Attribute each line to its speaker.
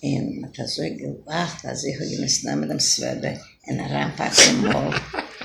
Speaker 1: En het is ook so gewacht, als echt dat gemessen mit dem Rampa Mol,